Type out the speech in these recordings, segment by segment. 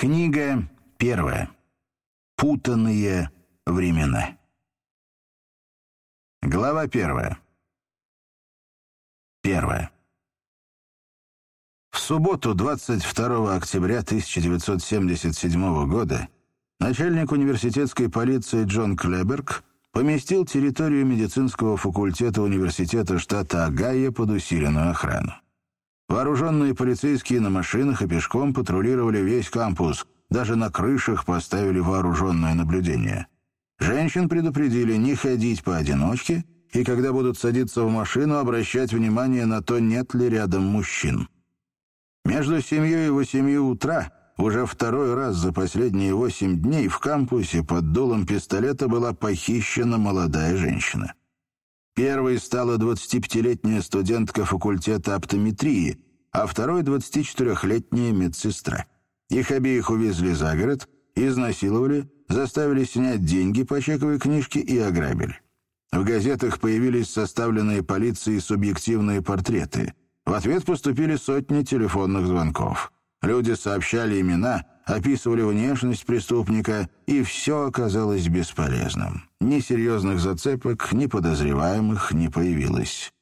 Книга первая. Путанные времена. Глава первая. Первая. В субботу, 22 октября 1977 года, начальник университетской полиции Джон Клеберг поместил территорию медицинского факультета университета штата Огайо под усиленную охрану. Вооруженные полицейские на машинах и пешком патрулировали весь кампус, даже на крышах поставили вооруженное наблюдение. Женщин предупредили не ходить поодиночке и, когда будут садиться в машину, обращать внимание на то, нет ли рядом мужчин. Между семью и восемью утра уже второй раз за последние восемь дней в кампусе под дулом пистолета была похищена молодая женщина. Первой стала 25-летняя студентка факультета оптометрии, а второй — 24-летняя медсестра. Их обеих увезли за город, изнасиловали, заставили снять деньги по чековой книжке и ограбили. В газетах появились составленные полицией субъективные портреты. В ответ поступили сотни телефонных звонков. Люди сообщали имена, описывали внешность преступника, и все оказалось бесполезным. Ни серьезных зацепок, ни подозреваемых не появилось.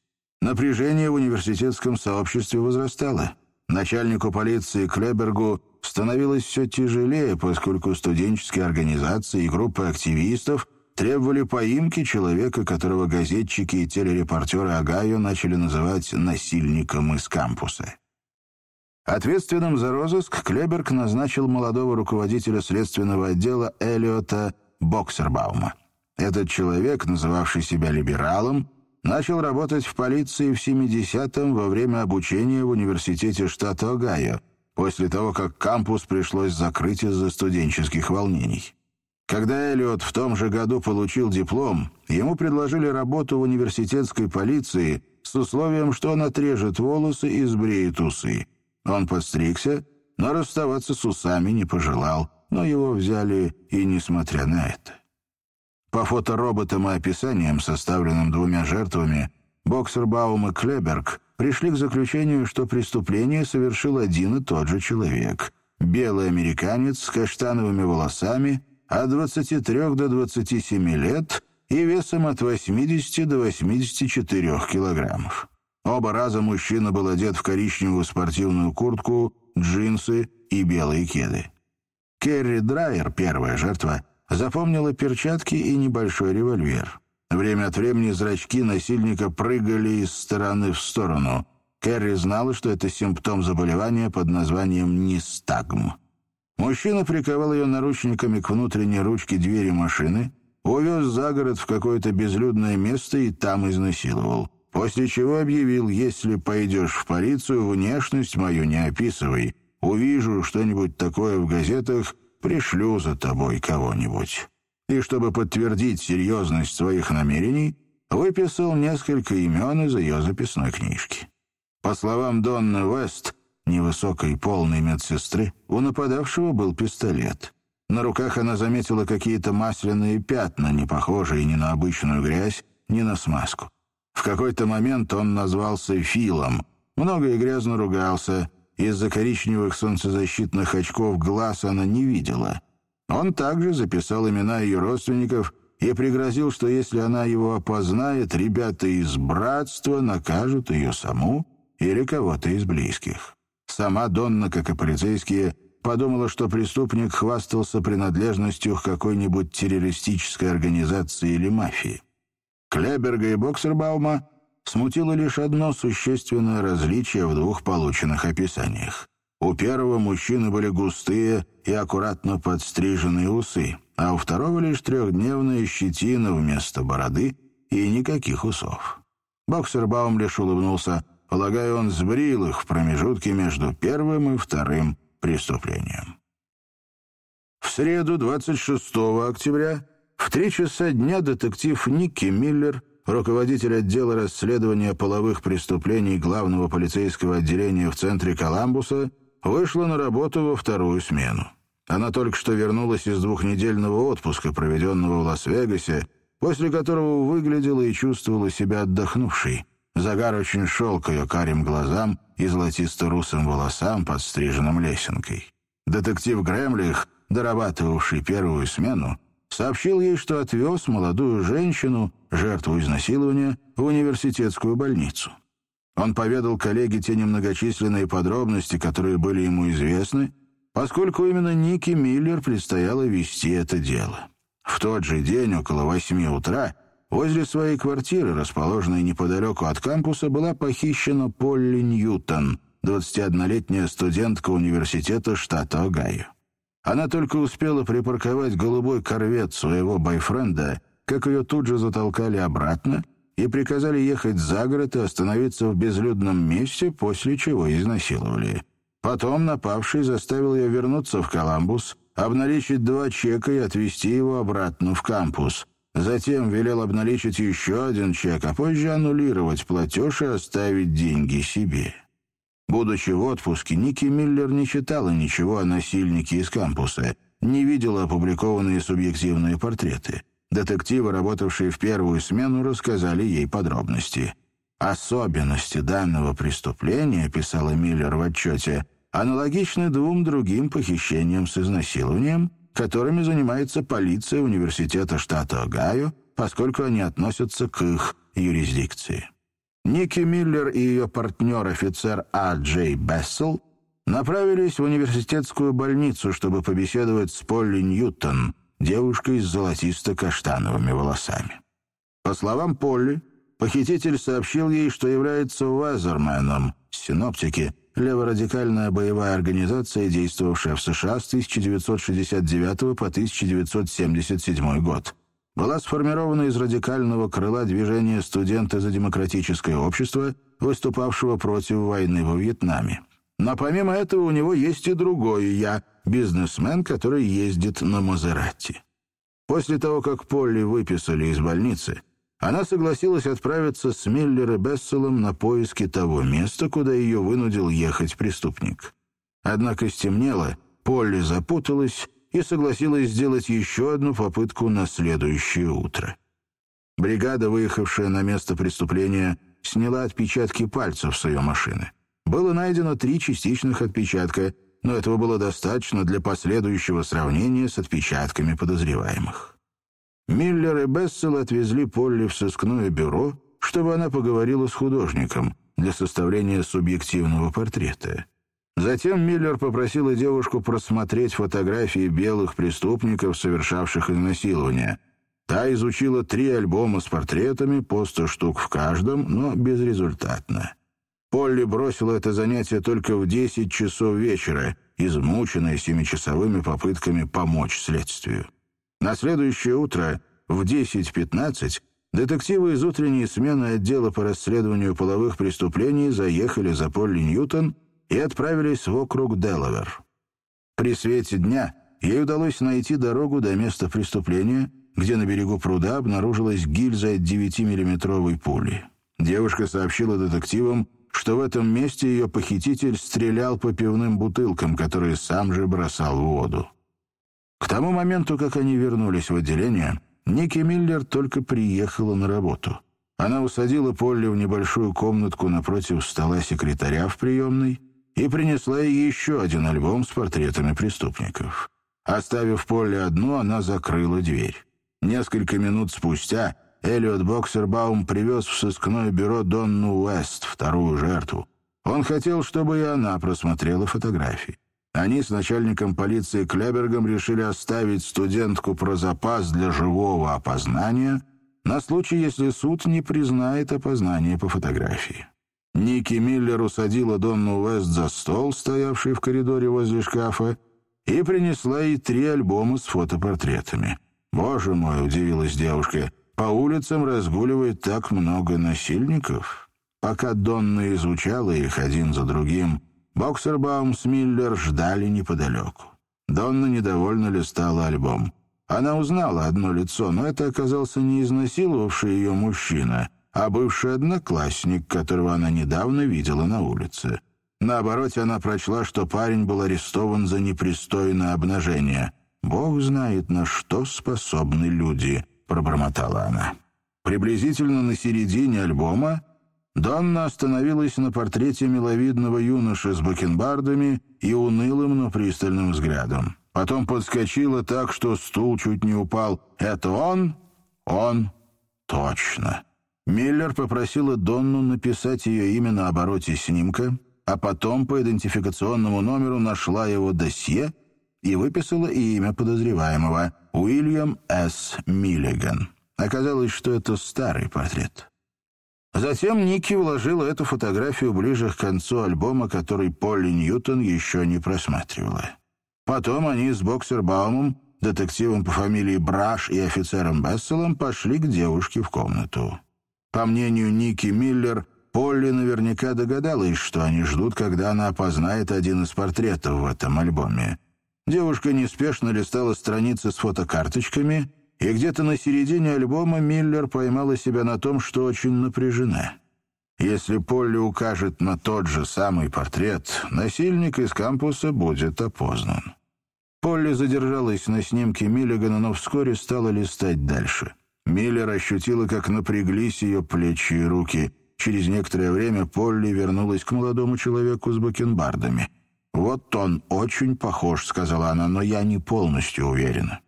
Напряжение в университетском сообществе возрастало. Начальнику полиции Клебергу становилось все тяжелее, поскольку студенческие организации и группы активистов требовали поимки человека, которого газетчики и телерепортеры Огайо начали называть «насильником из кампуса». Ответственным за розыск Клеберг назначил молодого руководителя следственного отдела Элиота Боксербаума. Этот человек, называвший себя либералом, начал работать в полиции в 70-м во время обучения в университете штата Огайо, после того, как кампус пришлось закрыть из-за студенческих волнений. Когда Эллиот в том же году получил диплом, ему предложили работу в университетской полиции с условием, что он отрежет волосы и сбреет усы. Он подстригся, но расставаться с усами не пожелал, но его взяли и несмотря на это. По фотороботам и описаниям, составленным двумя жертвами, Боксербаум и Клеберг пришли к заключению, что преступление совершил один и тот же человек. Белый американец с каштановыми волосами, от 23 до 27 лет и весом от 80 до 84 килограммов. Оба раза мужчина был одет в коричневую спортивную куртку, джинсы и белые кеды. Керри Драйер, первая жертва, запомнила перчатки и небольшой револьвер. Время от времени зрачки насильника прыгали из стороны в сторону. Керри знала, что это симптом заболевания под названием нистагм. Мужчина приковал ее наручниками к внутренней ручке двери машины, увез за город в какое-то безлюдное место и там изнасиловал. После чего объявил, если пойдешь в полицию, внешность мою не описывай. Увижу что-нибудь такое в газетах, пришлю за тобой кого-нибудь. И чтобы подтвердить серьезность своих намерений, выписал несколько имен из ее записной книжки. По словам Донны Вест, невысокой полной медсестры, у нападавшего был пистолет. На руках она заметила какие-то масляные пятна, не похожие ни на обычную грязь, ни на смазку. В какой-то момент он назвался Филом, много и грязно ругался. Из-за коричневых солнцезащитных очков глаз она не видела. Он также записал имена ее родственников и пригрозил, что если она его опознает, ребята из братства накажут ее саму или кого-то из близких. Сама Донна, как и полицейские, подумала, что преступник хвастался принадлежностью к какой-нибудь террористической организации или мафии. Клеберга и Боксербаума смутило лишь одно существенное различие в двух полученных описаниях. У первого мужчины были густые и аккуратно подстриженные усы, а у второго лишь трехдневная щетина вместо бороды и никаких усов. Боксербаум лишь улыбнулся. Полагаю, он сбрил их в промежутке между первым и вторым преступлением. В среду, 26 октября, в три часа дня детектив Никки Миллер, руководитель отдела расследования половых преступлений главного полицейского отделения в центре Коламбуса, вышла на работу во вторую смену. Она только что вернулась из двухнедельного отпуска, проведенного в Лас-Вегасе, после которого выглядела и чувствовала себя отдохнувшей. Загар очень шел к ее карим глазам и золотисто-русым волосам, подстриженным лесенкой. Детектив Гремлих, дорабатывавший первую смену, сообщил ей, что отвез молодую женщину, жертву изнасилования, в университетскую больницу. Он поведал коллеге те немногочисленные подробности, которые были ему известны, поскольку именно Ники Миллер предстояло вести это дело. В тот же день, около восьми утра, возле своей квартиры, расположенной неподалеку от кампуса, была похищена Полли Ньютон, 21-летняя студентка университета штата Огайо. Она только успела припарковать голубой корвет своего бойфренда, как ее тут же затолкали обратно и приказали ехать за город и остановиться в безлюдном месте, после чего изнасиловали. Потом напавший заставил ее вернуться в Коламбус, обналичить два чека и отвезти его обратно в кампус. Затем велел обналичить еще один чек, а позже аннулировать платеж и оставить деньги себе. Будучи в отпуске, Ники Миллер не читала ничего о насильнике из кампуса, не видела опубликованные субъективные портреты. Детективы, работавшие в первую смену, рассказали ей подробности. «Особенности данного преступления», — писала Миллер в отчете, «аналогичны двум другим похищениям с изнасилованием, которыми занимается полиция университета штата Огайо, поскольку они относятся к их юрисдикции». Ники Миллер и ее партнер-офицер А. Джей Бессел направились в университетскую больницу, чтобы побеседовать с Полли Ньютон, девушкой с золотисто-каштановыми волосами. По словам Полли, похититель сообщил ей, что является Уазерменом, синоптики, леворадикальная боевая организация, действовавшая в США с 1969 по 1977 год была сформирована из радикального крыла движения «Студенты за демократическое общество», выступавшего против войны во Вьетнаме. Но помимо этого у него есть и другое «я», бизнесмен, который ездит на Мазератти. После того, как Полли выписали из больницы, она согласилась отправиться с Миллер и Бесселом на поиски того места, куда ее вынудил ехать преступник. Однако стемнело, Полли запуталась, и согласилась сделать еще одну попытку на следующее утро. Бригада, выехавшая на место преступления, сняла отпечатки пальцев с ее машины. Было найдено три частичных отпечатка, но этого было достаточно для последующего сравнения с отпечатками подозреваемых. Миллер и Бессел отвезли Полли в сыскное бюро, чтобы она поговорила с художником для составления субъективного портрета. Затем Миллер попросила девушку просмотреть фотографии белых преступников, совершавших изнасилование. Та изучила три альбома с портретами, по сто штук в каждом, но безрезультатно. Полли бросила это занятие только в 10 часов вечера, измученная семичасовыми попытками помочь следствию. На следующее утро в 10.15 детективы из утренней смены отдела по расследованию половых преступлений заехали за Полли Ньютон — и отправились в округ Делавер. При свете дня ей удалось найти дорогу до места преступления, где на берегу пруда обнаружилась гильза от 9-миллиметровой пули. Девушка сообщила детективам, что в этом месте ее похититель стрелял по пивным бутылкам, которые сам же бросал в воду. К тому моменту, как они вернулись в отделение, Ники Миллер только приехала на работу. Она усадила Полли в небольшую комнатку напротив стола секретаря в приемной и принесла ей еще один альбом с портретами преступников. Оставив поле одну, она закрыла дверь. Несколько минут спустя Эллиот Боксербаум привез в сыскное бюро Донну Уэст, вторую жертву. Он хотел, чтобы и она просмотрела фотографии. Они с начальником полиции Клебергом решили оставить студентку про запас для живого опознания на случай, если суд не признает опознание по фотографии. Ники Миллер усадила Донну Уэст за стол, стоявший в коридоре возле шкафа, и принесла ей три альбома с фотопортретами. «Боже мой!» — удивилась девушка. «По улицам разгуливает так много насильников». Пока Донна изучала их один за другим, Боксербаум с Миллер ждали неподалеку. Донна недовольно листала альбом. Она узнала одно лицо, но это оказался не изнасиловавший ее мужчина — а бывший одноклассник, которого она недавно видела на улице. Наоборот, она прочла, что парень был арестован за непристойное обнажение. «Бог знает, на что способны люди», — пробормотала она. Приблизительно на середине альбома Донна остановилась на портрете миловидного юноши с бакенбардами и унылым, но пристальным взглядом. Потом подскочила так, что стул чуть не упал. «Это он? Он? Точно!» Миллер попросила Донну написать ее имя на обороте снимка, а потом по идентификационному номеру нашла его досье и выписала имя подозреваемого — Уильям С. Миллиган. Оказалось, что это старый портрет. Затем Ники вложила эту фотографию ближе к концу альбома, который Полли Ньютон еще не просматривала. Потом они с Боксербаумом, детективом по фамилии Браш и офицером Бесселом пошли к девушке в комнату. По мнению Ники Миллер, Полли наверняка догадалась, что они ждут, когда она опознает один из портретов в этом альбоме. Девушка неспешно листала страницы с фотокарточками и где-то на середине альбома Миллер поймала себя на том, что очень напряжена. Если Полли укажет на тот же самый портрет, насильник из кампуса будет опознан. Полли задержалась на снимке Миллигана, но вскоре стала листать дальше. Миллер ощутила, как напряглись ее плечи и руки. Через некоторое время Полли вернулась к молодому человеку с бакенбардами. «Вот он очень похож», — сказала она, — «но я не полностью уверена».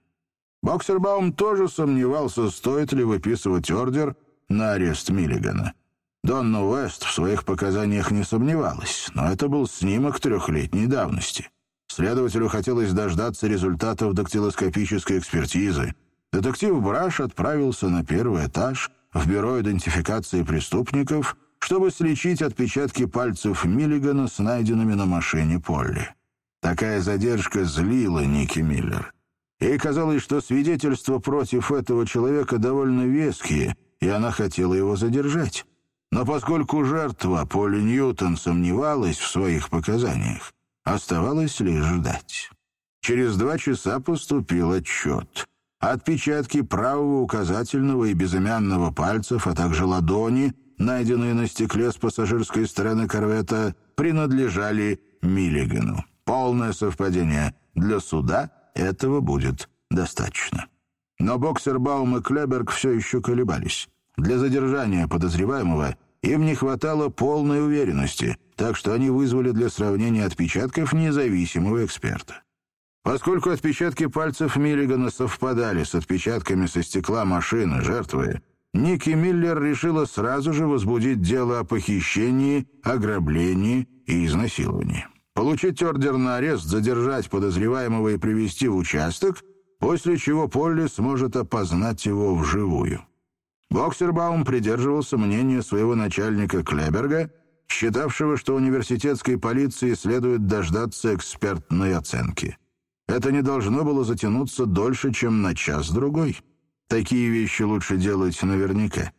Боксербаум тоже сомневался, стоит ли выписывать ордер на арест Миллигана. Донна Уэст в своих показаниях не сомневалась, но это был снимок трехлетней давности. Следователю хотелось дождаться результатов дактилоскопической экспертизы. Детектив Браш отправился на первый этаж в бюро идентификации преступников, чтобы сличить отпечатки пальцев Миллигана с найденными на машине Полли. Такая задержка злила Ники Миллер. Ей казалось, что свидетельства против этого человека довольно веские, и она хотела его задержать. Но поскольку жертва Поли Ньютон сомневалась в своих показаниях, оставалось лишь ждать. Через два часа поступил отчет. Отпечатки правого указательного и безымянного пальцев, а также ладони, найденные на стекле с пассажирской стороны корвета, принадлежали Миллигану. Полное совпадение. Для суда этого будет достаточно. Но Боксербаум и Клеберг все еще колебались. Для задержания подозреваемого им не хватало полной уверенности, так что они вызвали для сравнения отпечатков независимого эксперта. Поскольку отпечатки пальцев Миллигана совпадали с отпечатками со стекла машины жертвы, Ники Миллер решила сразу же возбудить дело о похищении, ограблении и изнасиловании получить ордер на арест, задержать подозреваемого и привести в участок, после чего Полли сможет опознать его вживую. Боксербаум придерживался мнения своего начальника Клеберга, считавшего, что университетской полиции следует дождаться экспертной оценки. Это не должно было затянуться дольше, чем на час-другой. Такие вещи лучше делать наверняка.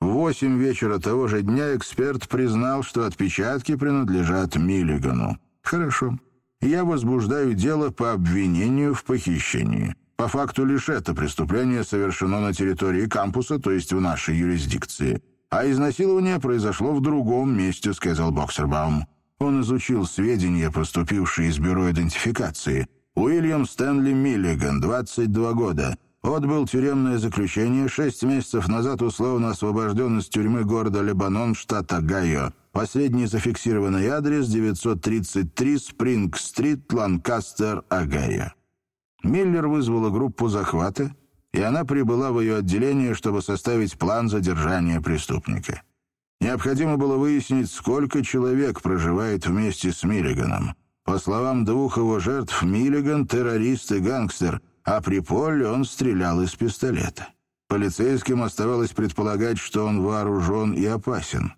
В восемь вечера того же дня эксперт признал, что отпечатки принадлежат Миллигану. Хорошо. Я возбуждаю дело по обвинению в похищении. По факту лишь это преступление совершено на территории кампуса, то есть в нашей юрисдикции. А изнасилование произошло в другом месте, сказал Боксербаум. Он изучил сведения, поступившие из бюро идентификации. Уильям Стэнли Миллиган, 22 года. Отбыл тюремное заключение, шесть месяцев назад условно освобожден из тюрьмы города Лебанон, штат Огайо. Последний зафиксированный адрес 933 Спринг-стрит, Ланкастер, Огайо. Миллер вызвала группу захвата, и она прибыла в ее отделение, чтобы составить план задержания преступника. Необходимо было выяснить, сколько человек проживает вместе с Миллиганом. По словам двух его жертв, Миллиган — террорист и гангстер, а при Поле он стрелял из пистолета. Полицейским оставалось предполагать, что он вооружен и опасен.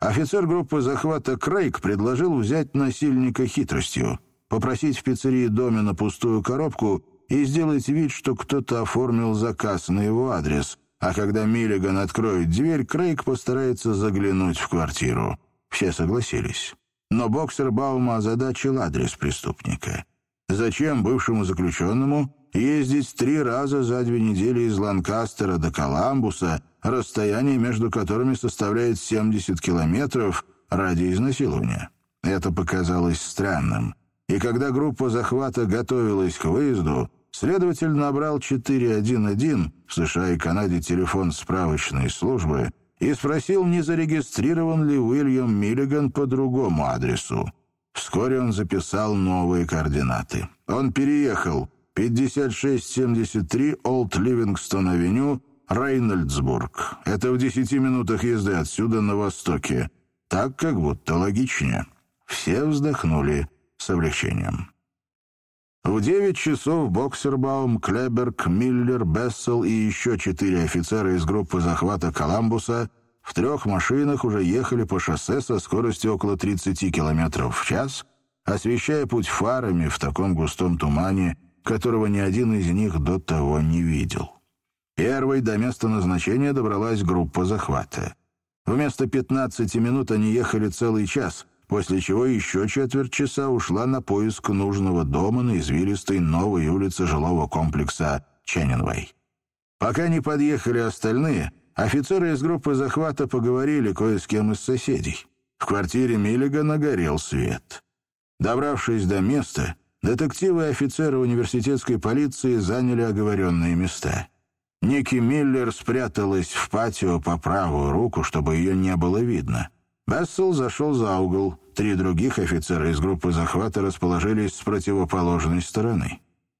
Офицер группы захвата Крейг предложил взять насильника хитростью, попросить в пиццерии доме на пустую коробку и сделать вид, что кто-то оформил заказ на его адрес, а когда Миллиган откроет дверь, Крейг постарается заглянуть в квартиру. Все согласились. Но боксер Баума озадачил адрес преступника. Зачем бывшему заключенному ездить три раза за две недели из Ланкастера до Коламбуса, расстояние между которыми составляет 70 километров ради изнасилования. Это показалось странным. И когда группа захвата готовилась к выезду, следователь набрал 411 в США и Канаде телефон справочной службы и спросил, не зарегистрирован ли Уильям Миллиган по другому адресу. Вскоре он записал новые координаты. Он переехал 5673 Олд Ливингстон-авеню, Рейнольдсбург. Это в десяти минутах езды отсюда на востоке. Так как будто логичнее. Все вздохнули с облегчением. В девять часов Боксербаум, Клеберг, Миллер, Бессел и еще четыре офицера из группы захвата «Коламбуса» в трех машинах уже ехали по шоссе со скоростью около 30 км в час, освещая путь фарами в таком густом тумане, которого ни один из них до того не видел. Первой до места назначения добралась группа захвата. Вместо 15 минут они ехали целый час, после чего еще четверть часа ушла на поиск нужного дома на извилистой новой улице жилого комплекса Ченнинвей. Пока не подъехали остальные, офицеры из группы захвата поговорили кое с кем из соседей. В квартире Миллигана горел свет. Добравшись до места, детективы и офицеры университетской полиции заняли оговоренные места. Ники Миллер спряталась в патио по правую руку, чтобы ее не было видно — Бессел зашел за угол. Три других офицера из группы захвата расположились с противоположной стороны.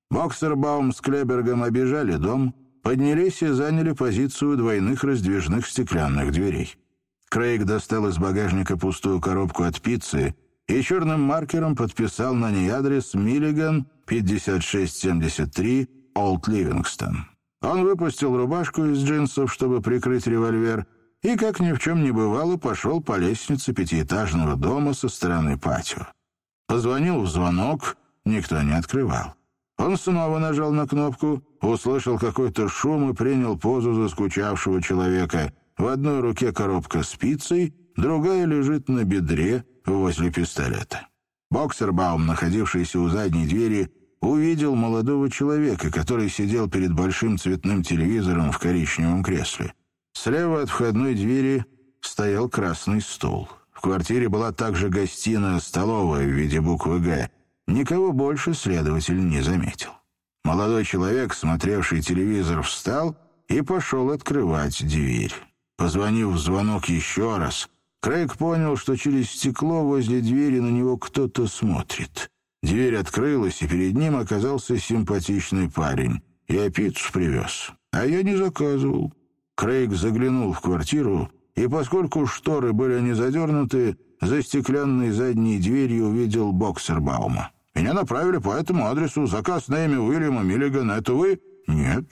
Боксербаум с Клебергом обижали дом, поднялись и заняли позицию двойных раздвижных стеклянных дверей. Крейг достал из багажника пустую коробку от пиццы и черным маркером подписал на ней адрес Миллиган, 5673, Олд Ливингстон. Он выпустил рубашку из джинсов, чтобы прикрыть револьвер, и, как ни в чем не бывало, пошел по лестнице пятиэтажного дома со стороны патио. Позвонил в звонок, никто не открывал. Он снова нажал на кнопку, услышал какой-то шум и принял позу заскучавшего человека. В одной руке коробка с пиццей, другая лежит на бедре возле пистолета. Боксербаум, находившийся у задней двери, увидел молодого человека, который сидел перед большим цветным телевизором в коричневом кресле. Слева от входной двери стоял красный стол. В квартире была также гостиная-столовая в виде буквы «Г». Никого больше следователь не заметил. Молодой человек, смотревший телевизор, встал и пошел открывать дверь. Позвонив в звонок еще раз, Крейг понял, что через стекло возле двери на него кто-то смотрит. Дверь открылась, и перед ним оказался симпатичный парень. «Я пиццу привез, а я не заказывал. Крейг заглянул в квартиру, и поскольку шторы были не задернуты, за стеклянной задней дверью увидел боксербаума. «Меня направили по этому адресу. Заказ на имя Уильяма Миллигана. Это вы?» «Нет».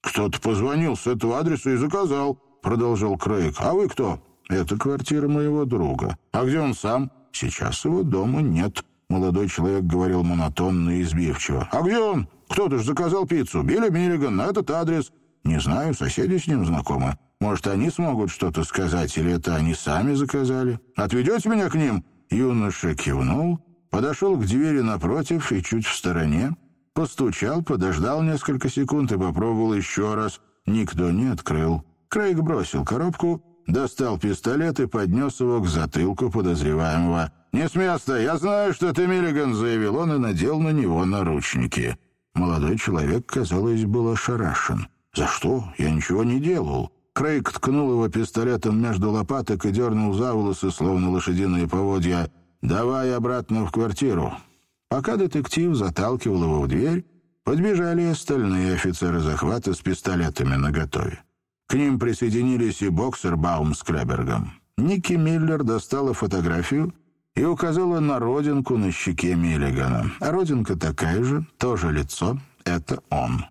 «Кто-то позвонил с этого адреса и заказал», — продолжал Крейг. «А вы кто?» «Это квартира моего друга». «А где он сам?» «Сейчас его дома нет», — молодой человек говорил монотонно и избивчиво. «А где он? Кто-то же заказал пиццу. Билли Миллиган на этот адрес». «Не знаю, соседи с ним знакомы. Может, они смогут что-то сказать, или это они сами заказали? Отведете меня к ним?» Юноша кивнул, подошел к двери напротив и чуть в стороне, постучал, подождал несколько секунд и попробовал еще раз. Никто не открыл. Крейг бросил коробку, достал пистолет и поднес его к затылку подозреваемого. «Не с места! Я знаю, что ты Миллиган!» — заявил он и надел на него наручники. Молодой человек, казалось, был ошарашен. «За что? Я ничего не делал». Крейг ткнул его пистолетом между лопаток и дернул за волосы, словно лошадиные поводья. «Давай обратно в квартиру». Пока детектив заталкивал его в дверь, подбежали остальные офицеры захвата с пистолетами наготове. К ним присоединились и боксер Баум с Клебергом. Ники Миллер достала фотографию и указала на родинку на щеке Миллигана. А родинка такая же, тоже лицо, это он.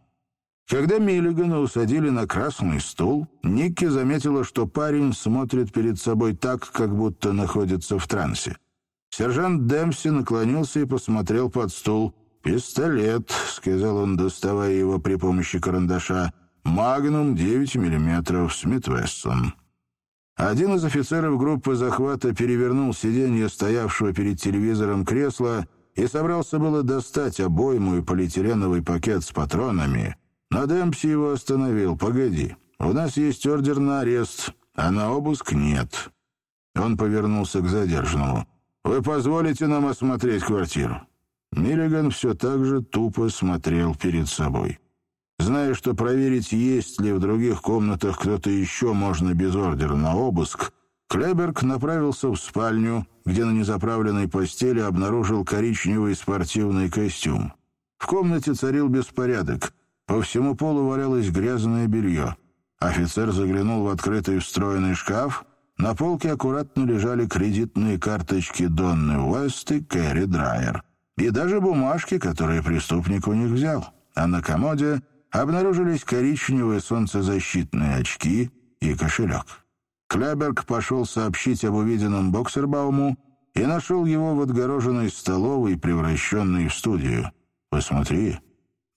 Когда Миллигана усадили на красный стул, Никки заметила, что парень смотрит перед собой так, как будто находится в трансе. Сержант Демпси наклонился и посмотрел под стул. «Пистолет», — сказал он, доставая его при помощи карандаша, «Магнум 9 миллиметров, Смит Вессон». Один из офицеров группы захвата перевернул сиденье стоявшего перед телевизором кресла и собрался было достать обойму и полиэтиленовый пакет с патронами — но Демпси его остановил. «Погоди, у нас есть ордер на арест, а на обыск нет». Он повернулся к задержанному. «Вы позволите нам осмотреть квартиру?» Миллиган все так же тупо смотрел перед собой. Зная, что проверить, есть ли в других комнатах кто-то еще можно без ордера на обыск, Клеберг направился в спальню, где на незаправленной постели обнаружил коричневый спортивный костюм. В комнате царил беспорядок. По всему полу валялось грязное белье. Офицер заглянул в открытый встроенный шкаф. На полке аккуратно лежали кредитные карточки Донны Уэст и Кэрри Драйер. И даже бумажки, которые преступник у них взял. А на комоде обнаружились коричневые солнцезащитные очки и кошелек. Клеберг пошел сообщить об увиденном Боксербауму и нашел его в отгороженной столовой, превращенной в студию. «Посмотри».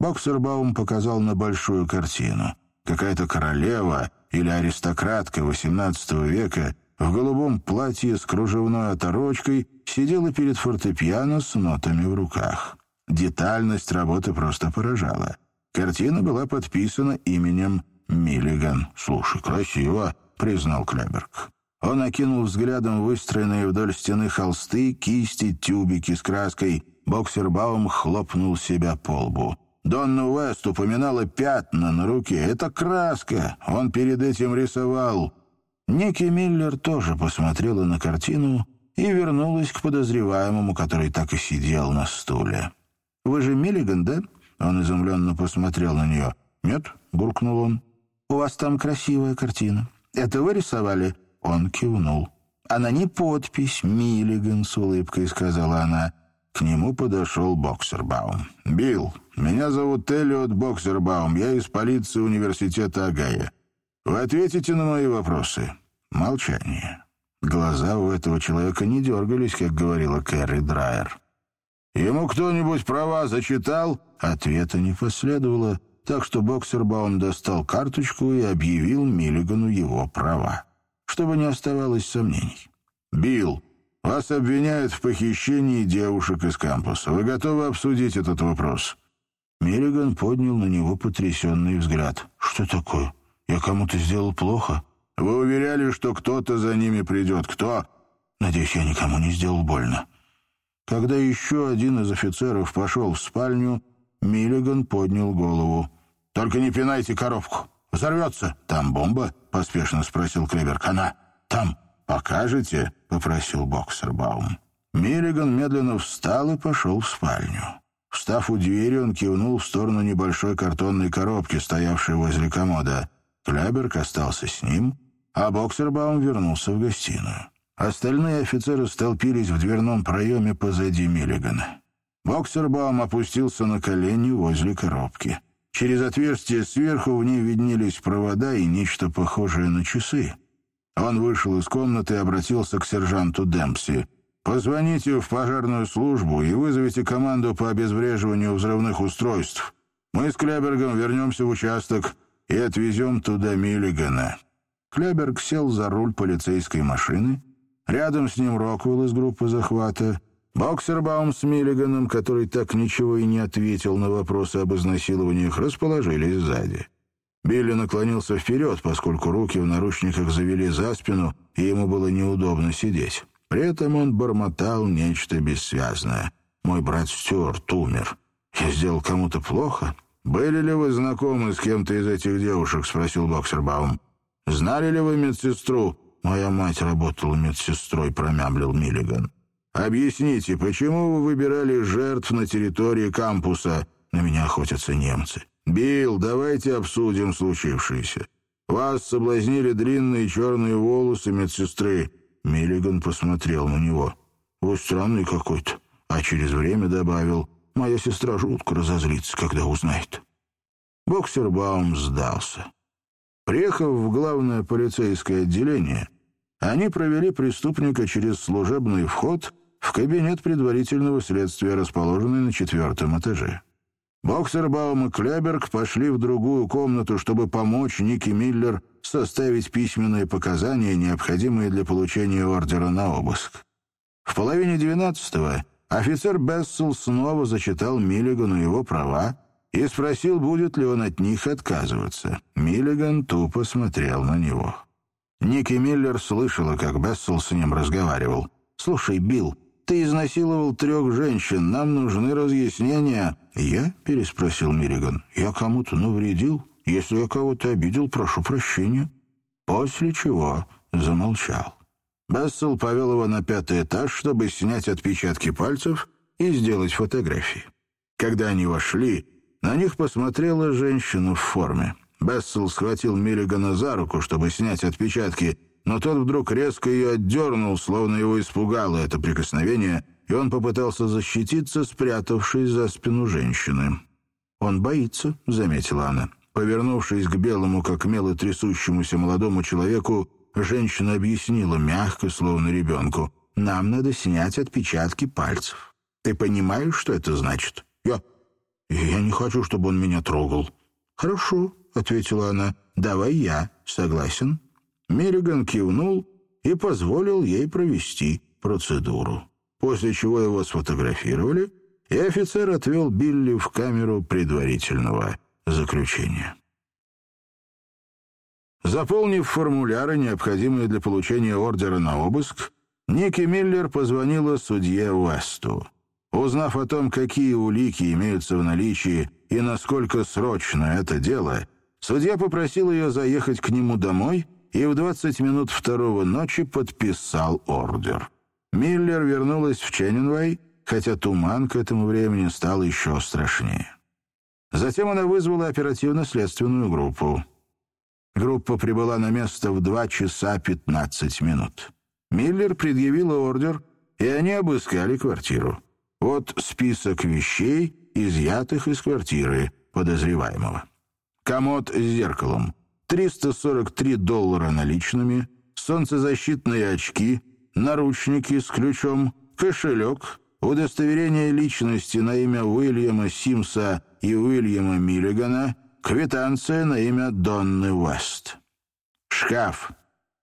Боксербаум показал на большую картину. Какая-то королева или аристократка XVIII века в голубом платье с кружевной оторочкой сидела перед фортепиано с нотами в руках. Детальность работы просто поражала. Картина была подписана именем Миллиган. «Слушай, красиво», признал Клеберг. Он окинул взглядом выстроенные вдоль стены холсты, кисти, тюбики с краской. Боксербаум хлопнул себя по лбу. Донна Уэст упоминала пятна на руке. Это краска. Он перед этим рисовал. Ники Миллер тоже посмотрела на картину и вернулась к подозреваемому, который так и сидел на стуле. «Вы же Миллиган, да?» Он изумленно посмотрел на нее. «Нет», — буркнул он. «У вас там красивая картина. Это вы рисовали?» Он кивнул. «А на ней подпись «Миллиган», — с улыбкой сказала она. К нему подошел Боксербаум. «Билл, меня зовут Эллиот Боксербаум. Я из полиции университета Агая. Вы ответите на мои вопросы?» Молчание. Глаза у этого человека не дергались, как говорила Кэрри Драйер. «Ему кто-нибудь права зачитал?» Ответа не последовало так что Боксербаум достал карточку и объявил Миллигану его права, чтобы не оставалось сомнений. «Билл, вас обвиняют в похищении девушек из кампуса. Вы готовы обсудить этот вопрос?» Миллиган поднял на него потрясенный взгляд. «Что такое? Я кому-то сделал плохо?» «Вы уверяли, что кто-то за ними придет. Кто?» «Надеюсь, я никому не сделал больно». Когда еще один из офицеров пошел в спальню, Миллиган поднял голову. «Только не пинайте коробку. Взорвется. Там бомба?» — поспешно спросил Клеверк. «Она там. Покажете?» — попросил Боксербаум. Миллиган медленно встал и пошел в спальню. Встав у двери, он кивнул в сторону небольшой картонной коробки, стоявшей возле комода. Клеберг остался с ним, а Боксербаум вернулся в гостиную. Остальные офицеры столпились в дверном проеме позади Миллигана. Боксербаум опустился на колени возле коробки. Через отверстие сверху в ней виднелись провода и нечто похожее на часы. Он вышел из комнаты и обратился к сержанту Демпси. «Позвоните в пожарную службу и вызовите команду по обезвреживанию взрывных устройств. Мы с Клебергом вернемся в участок и отвезем туда Миллигана». Клеберг сел за руль полицейской машины. Рядом с ним Роквелл из группы захвата — Боксербаум с Миллиганом, который так ничего и не ответил на вопросы об изнасилованиях, расположились сзади. Билли наклонился вперед, поскольку руки в наручниках завели за спину, и ему было неудобно сидеть. При этом он бормотал нечто бессвязное. «Мой брат Стюарт умер. Я сделал кому-то плохо?» «Были ли вы знакомы с кем-то из этих девушек?» — спросил Боксербаум. «Знали ли вы медсестру?» «Моя мать работала медсестрой», — промямлил Миллиган. Объясните, почему вы выбирали жертв на территории кампуса? На меня охотятся немцы. Билл, давайте обсудим случившееся. Вас соблазнили длинные черные волосы медсестры. Миллиган посмотрел на него. Вы странный какой-то. А через время добавил, моя сестра жутко разозлится, когда узнает. Боксербаум сдался. Приехав в главное полицейское отделение, они провели преступника через служебный вход в кабинет предварительного следствия, расположенный на четвертом этаже. Боксербаум и Клеберг пошли в другую комнату, чтобы помочь Ники Миллер составить письменные показания, необходимые для получения ордера на обыск. В половине двенадцатого офицер Бессел снова зачитал Миллигану его права и спросил, будет ли он от них отказываться. Миллиган тупо смотрел на него. Ники Миллер слышала, как Бессел с ним разговаривал. «Слушай, Билл, ты изнасиловал трех женщин. Нам нужны разъяснения». «Я?» — переспросил Миллиган. «Я кому-то навредил. Если я кого-то обидел, прошу прощения». После чего замолчал. Бессел повел его на пятый этаж, чтобы снять отпечатки пальцев и сделать фотографии. Когда они вошли, на них посмотрела женщина в форме. Бессел схватил Миллигана за руку, чтобы снять отпечатки, но тот вдруг резко ее отдернул, словно его испугало это прикосновение, и он попытался защититься, спрятавшись за спину женщины. «Он боится», — заметила она. Повернувшись к белому, как мело трясущемуся молодому человеку, женщина объяснила мягко, словно ребенку. «Нам надо снять отпечатки пальцев. Ты понимаешь, что это значит?» «Я... я не хочу, чтобы он меня трогал». «Хорошо», — ответила она. «Давай я. Согласен?» Миллиган кивнул и позволил ей провести процедуру. После чего его сфотографировали, и офицер отвел Билли в камеру предварительного заключения. Заполнив формуляры, необходимые для получения ордера на обыск, Ники Миллер позвонила судье Уэсту. Узнав о том, какие улики имеются в наличии и насколько срочно это дело, судья попросил ее заехать к нему домой и в 20 минут второго ночи подписал ордер. Миллер вернулась в Ченнинвей, хотя туман к этому времени стал еще страшнее. Затем она вызвала оперативно-следственную группу. Группа прибыла на место в 2 часа 15 минут. Миллер предъявила ордер, и они обыскали квартиру. Вот список вещей, изъятых из квартиры подозреваемого. Комод с зеркалом, 343 доллара наличными, солнцезащитные очки, наручники с ключом, кошелек, удостоверение личности на имя Уильяма Симса и Уильяма Миллигана, квитанция на имя Донны Уэст. Шкаф.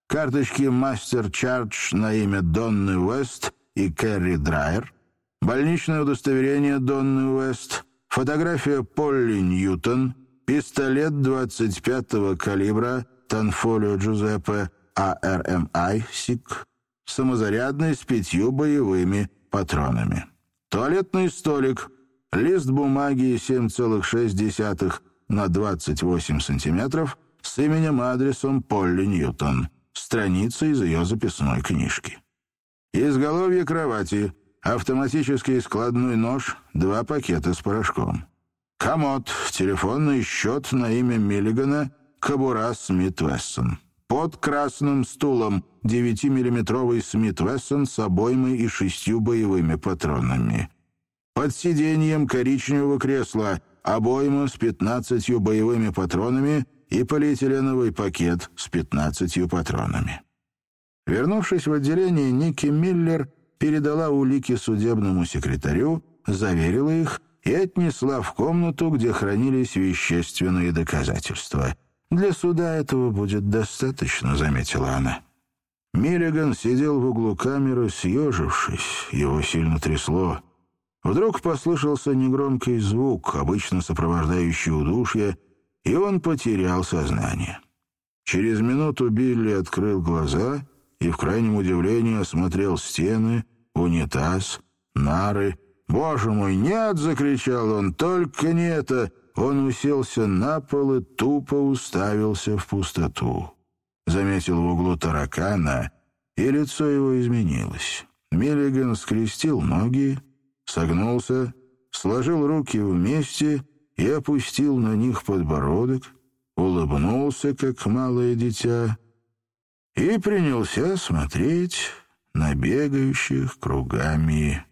Карточки Мастер Чардж на имя Донны Уэст и Кэрри Драйер. Больничное удостоверение Донны Уэст. Фотография Полли Ньютон. Пистолет 25-го калибра Танфолио Джузеппе АРМИ СИК. Самозарядный с пятью боевыми патронами. Туалетный столик. Лист бумаги 7,6 на 28 сантиметров с именем и адресом Полли Ньютон. Страница из ее записной книжки. Изголовье кровати. Автоматический складной нож. Два пакета с порошком. Комод. Телефонный счет на имя Миллигана. Кабура Смит Вессон. Под красным стулом 9-миллиметровый Смит Вессон с обоймой и шестью боевыми патронами. Под сиденьем коричневого кресла обойма с 15 боевыми патронами и полиэтиленовый пакет с 15 патронами. Вернувшись в отделение, Ники Миллер передала улики судебному секретарю, заверила их и отнесла в комнату, где хранились вещественные доказательства — «Для суда этого будет достаточно», — заметила она. Миллиган сидел в углу камеры, съежившись, его сильно трясло. Вдруг послышался негромкий звук, обычно сопровождающий удушье, и он потерял сознание. Через минуту Билли открыл глаза и в крайнем удивлении осмотрел стены, унитаз, нары. «Боже мой, нет!» — закричал он. «Только не это!» Он уселся на пол и тупо уставился в пустоту. Заметил в углу таракана, и лицо его изменилось. Миллиган скрестил ноги, согнулся, сложил руки вместе и опустил на них подбородок, улыбнулся, как малое дитя, и принялся смотреть на бегающих кругами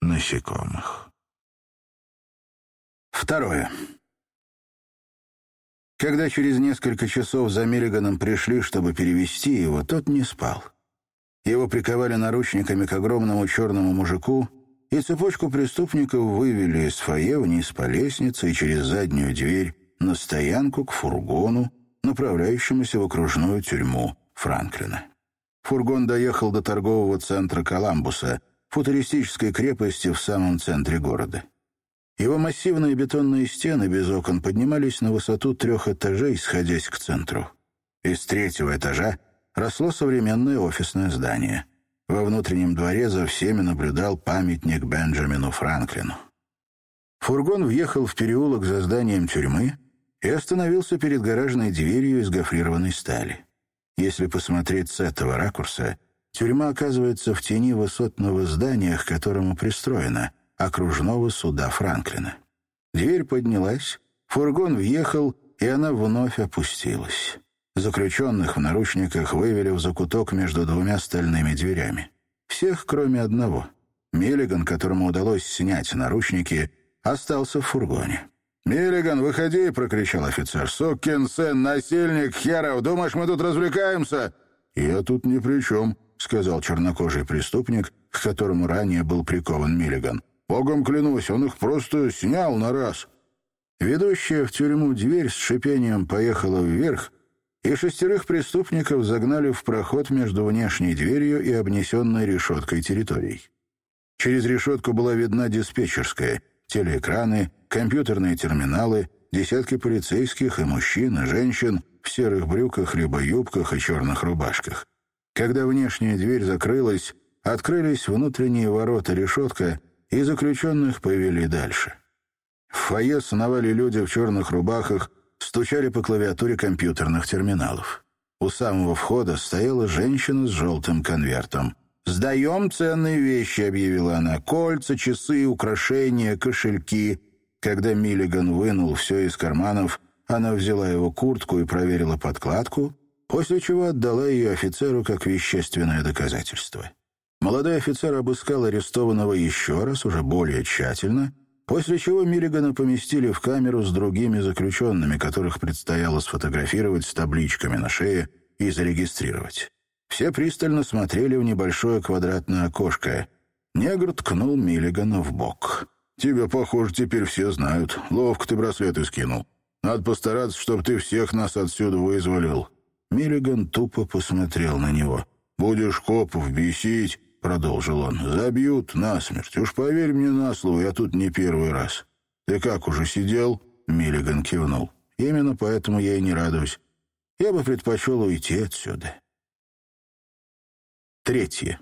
насекомых. Второе. Когда через несколько часов за Миллиганом пришли, чтобы перевести его, тот не спал. Его приковали наручниками к огромному черному мужику, и цепочку преступников вывели из фойе вниз по лестнице и через заднюю дверь на стоянку к фургону, направляющемуся в окружную тюрьму Франклина. Фургон доехал до торгового центра Коламбуса, футуристической крепости в самом центре города. Его массивные бетонные стены без окон поднимались на высоту трех этажей, сходясь к центру. Из третьего этажа росло современное офисное здание. Во внутреннем дворе за всеми наблюдал памятник Бенджамину Франклину. Фургон въехал в переулок за зданием тюрьмы и остановился перед гаражной дверью из гофрированной стали. Если посмотреть с этого ракурса, тюрьма оказывается в тени высотного здания, к которому пристроена, окружного суда Франклина. Дверь поднялась, фургон въехал, и она вновь опустилась. Заключенных в наручниках вывели в закуток между двумя стальными дверями. Всех, кроме одного. Миллиган, которому удалось снять наручники, остался в фургоне. «Миллиган, выходи!» — прокричал офицер. «Сукин сын, насильник, херов! Думаешь, мы тут развлекаемся?» «Я тут ни при чем», — сказал чернокожий преступник, к которому ранее был прикован Миллиган. «Богом клянусь, он их просто снял на раз». Ведущая в тюрьму дверь с шипением поехала вверх, и шестерых преступников загнали в проход между внешней дверью и обнесенной решеткой территорией. Через решетку была видна диспетчерская, телеэкраны, компьютерные терминалы, десятки полицейских и мужчин, и женщин в серых брюках, либо юбках и черных рубашках. Когда внешняя дверь закрылась, открылись внутренние ворота решетка, и заключенных повели дальше. В фойе сновали люди в черных рубахах, стучали по клавиатуре компьютерных терминалов. У самого входа стояла женщина с желтым конвертом. «Сдаем ценные вещи», — объявила она. «Кольца, часы, украшения, кошельки». Когда Миллиган вынул все из карманов, она взяла его куртку и проверила подкладку, после чего отдала ее офицеру как вещественное доказательство. Молодой офицер обыскал арестованного еще раз, уже более тщательно, после чего Миллигана поместили в камеру с другими заключенными, которых предстояло сфотографировать с табличками на шее и зарегистрировать. Все пристально смотрели в небольшое квадратное окошко. Негр ткнул Миллигана в бок. «Тебя, похоже, теперь все знают. Ловко ты браслеты скинул. Надо постараться, чтобы ты всех нас отсюда вызволил». Миллиган тупо посмотрел на него. «Будешь копов бесить», — продолжил он, — «забьют насмерть. Уж поверь мне на слово, я тут не первый раз». «Ты как, уже сидел?» — Миллиган кивнул. «Именно поэтому я и не радуюсь. Я бы предпочел уйти отсюда». Третье.